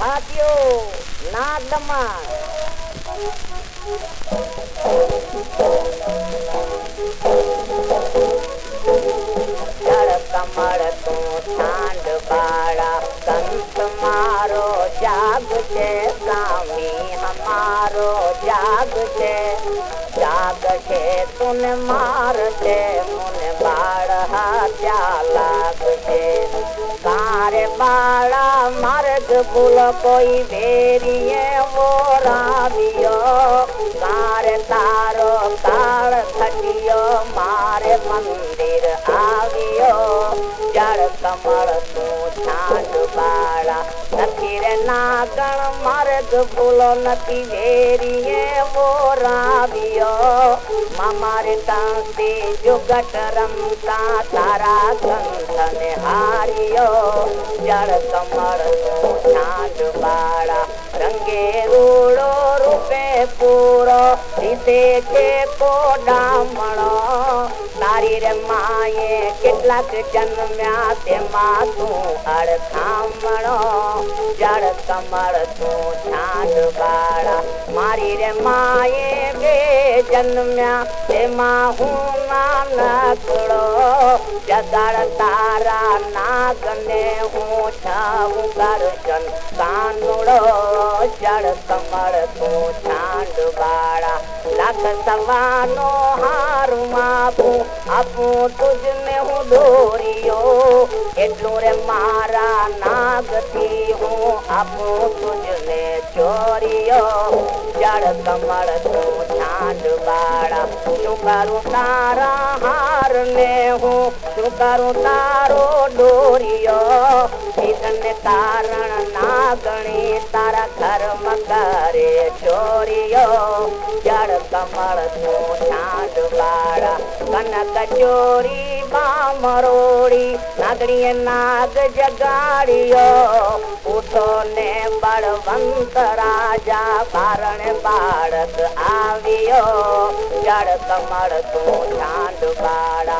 ભાતીઓ ના દમણ કમળ તું ઠાંડ બાળા સંત મારો જાગ છે સ્વામી હમારો જાગ છે જાગ છે તુન માર છે મુન બાળ હા લાગ છે કારે બાળ कुल कोई भेरिए वो रामियो मारे तारो तार खटियो मारे मंदिर कमल तू तो छांड बाड़ा नथीर नागण मर्द भूलो नथी वेरिए मोरा बियो ममर तांसे जुगट रमता तारा गंधन हारियो जड़ कमर चांद बाड़ा रंगे रूड़ो रूपे पूरो इसे के को डामणो मेटल जनमा तूं हर खाम कमर तूं ठाढा मारी जनम ते माहड़ो जदर तारा नाद न कानो चर कमर तूं ठाढ गाड़ा લાગ સવાનો હર માપો આપ તુજ મે હો દોરીયો કેટલો રે મારા ના ગતી હો આપ તુજ મે છોરીયો ચારતમાળ સુ છાડ માળા તુ મારું તારા હાર ને હું સુકારો તારો દોરીયો કે તને કારણ ના ગણી तर म करे तूं ठाड वारा कनक चोरी मामोड़ी अग्णी नाग जगारियो उथो न पर मंत राजा भारण बारक आड़ कमर तूं ठाढ बाड़ा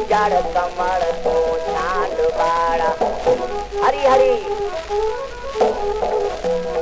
चढ़ कमर को चांद बाड़ा हरी हरी